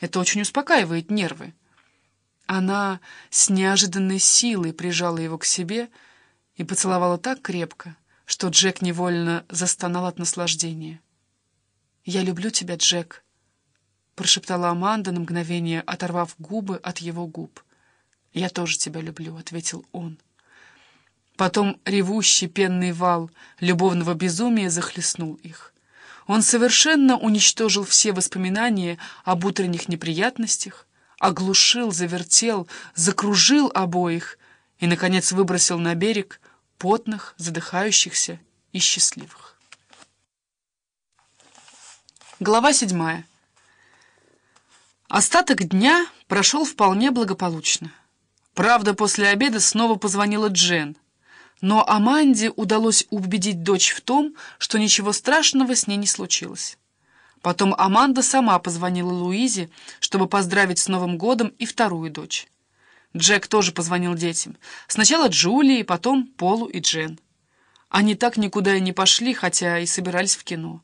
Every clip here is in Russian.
Это очень успокаивает нервы. Она с неожиданной силой прижала его к себе и поцеловала так крепко, что Джек невольно застонал от наслаждения. «Я люблю тебя, Джек», — прошептала Аманда на мгновение, оторвав губы от его губ. «Я тоже тебя люблю», — ответил он. Потом ревущий пенный вал любовного безумия захлестнул их. Он совершенно уничтожил все воспоминания об утренних неприятностях, оглушил, завертел, закружил обоих и, наконец, выбросил на берег потных, задыхающихся и счастливых. Глава седьмая. Остаток дня прошел вполне благополучно. Правда, после обеда снова позвонила Джен — но Аманде удалось убедить дочь в том, что ничего страшного с ней не случилось. Потом Аманда сама позвонила Луизе, чтобы поздравить с Новым годом и вторую дочь. Джек тоже позвонил детям. Сначала Джулии, потом Полу и Джен. Они так никуда и не пошли, хотя и собирались в кино.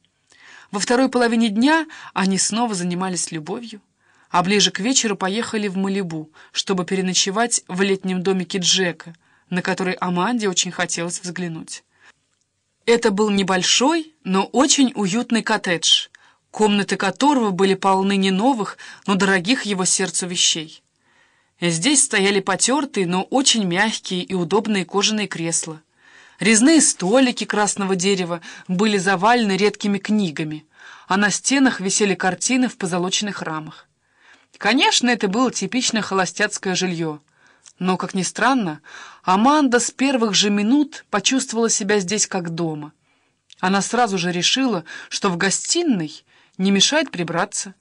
Во второй половине дня они снова занимались любовью, а ближе к вечеру поехали в Малибу, чтобы переночевать в летнем домике Джека — на который Аманде очень хотелось взглянуть. Это был небольшой, но очень уютный коттедж, комнаты которого были полны не новых, но дорогих его сердцу вещей. Здесь стояли потертые, но очень мягкие и удобные кожаные кресла. Резные столики красного дерева были завалены редкими книгами, а на стенах висели картины в позолоченных рамах. Конечно, это было типичное холостяцкое жилье — но, как ни странно, Аманда с первых же минут почувствовала себя здесь как дома. Она сразу же решила, что в гостиной не мешает прибраться,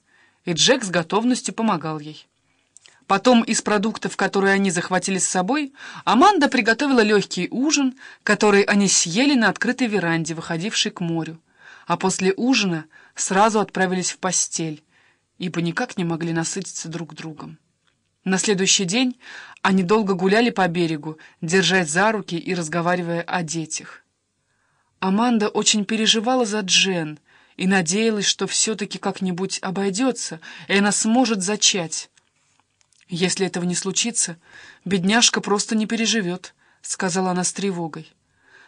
и Джек с готовностью помогал ей. Потом из продуктов, которые они захватили с собой, Аманда приготовила легкий ужин, который они съели на открытой веранде, выходившей к морю, а после ужина сразу отправились в постель, ибо никак не могли насытиться друг другом. На следующий день они долго гуляли по берегу, держась за руки и разговаривая о детях. Аманда очень переживала за Джен и надеялась, что все-таки как-нибудь обойдется, и она сможет зачать. «Если этого не случится, бедняжка просто не переживет», — сказала она с тревогой.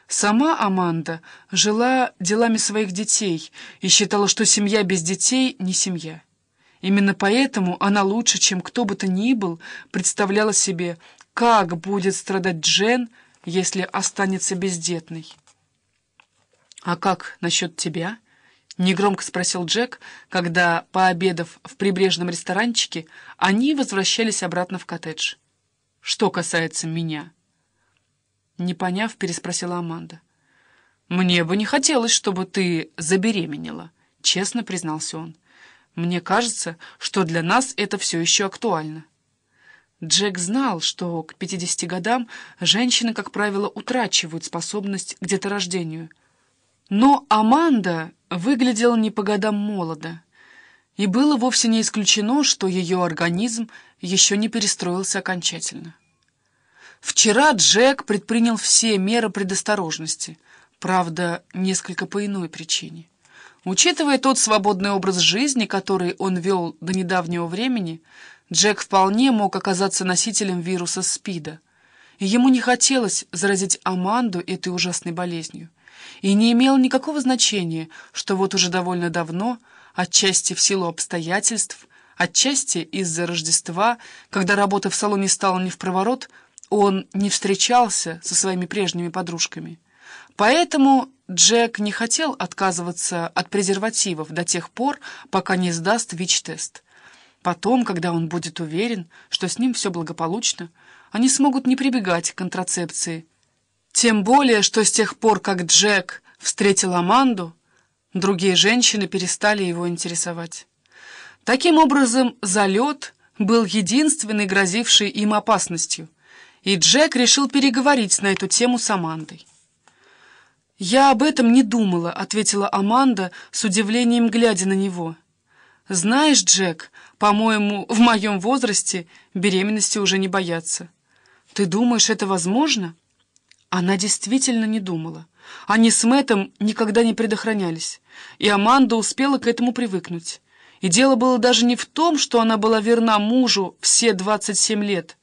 Сама Аманда жила делами своих детей и считала, что семья без детей — не семья. Именно поэтому она лучше, чем кто бы то ни был, представляла себе, как будет страдать Джен, если останется бездетной. «А как насчет тебя?» — негромко спросил Джек, когда, пообедав в прибрежном ресторанчике, они возвращались обратно в коттедж. «Что касается меня?» Не поняв, переспросила Аманда. «Мне бы не хотелось, чтобы ты забеременела», — честно признался он. Мне кажется, что для нас это все еще актуально. Джек знал, что к 50 годам женщины, как правило, утрачивают способность к деторождению. Но Аманда выглядела не по годам молодо, и было вовсе не исключено, что ее организм еще не перестроился окончательно. Вчера Джек предпринял все меры предосторожности, правда, несколько по иной причине. Учитывая тот свободный образ жизни, который он вел до недавнего времени, Джек вполне мог оказаться носителем вируса СПИДа. И ему не хотелось заразить Аманду этой ужасной болезнью. И не имело никакого значения, что вот уже довольно давно, отчасти в силу обстоятельств, отчасти из-за Рождества, когда работа в салоне стала не в проворот, он не встречался со своими прежними подружками. Поэтому Джек не хотел отказываться от презервативов до тех пор, пока не сдаст ВИЧ-тест. Потом, когда он будет уверен, что с ним все благополучно, они смогут не прибегать к контрацепции. Тем более, что с тех пор, как Джек встретил Аманду, другие женщины перестали его интересовать. Таким образом, залет был единственной грозившей им опасностью, и Джек решил переговорить на эту тему с Амандой. «Я об этом не думала», — ответила Аманда с удивлением, глядя на него. «Знаешь, Джек, по-моему, в моем возрасте беременности уже не боятся. Ты думаешь, это возможно?» Она действительно не думала. Они с Мэттом никогда не предохранялись, и Аманда успела к этому привыкнуть. И дело было даже не в том, что она была верна мужу все 27 лет,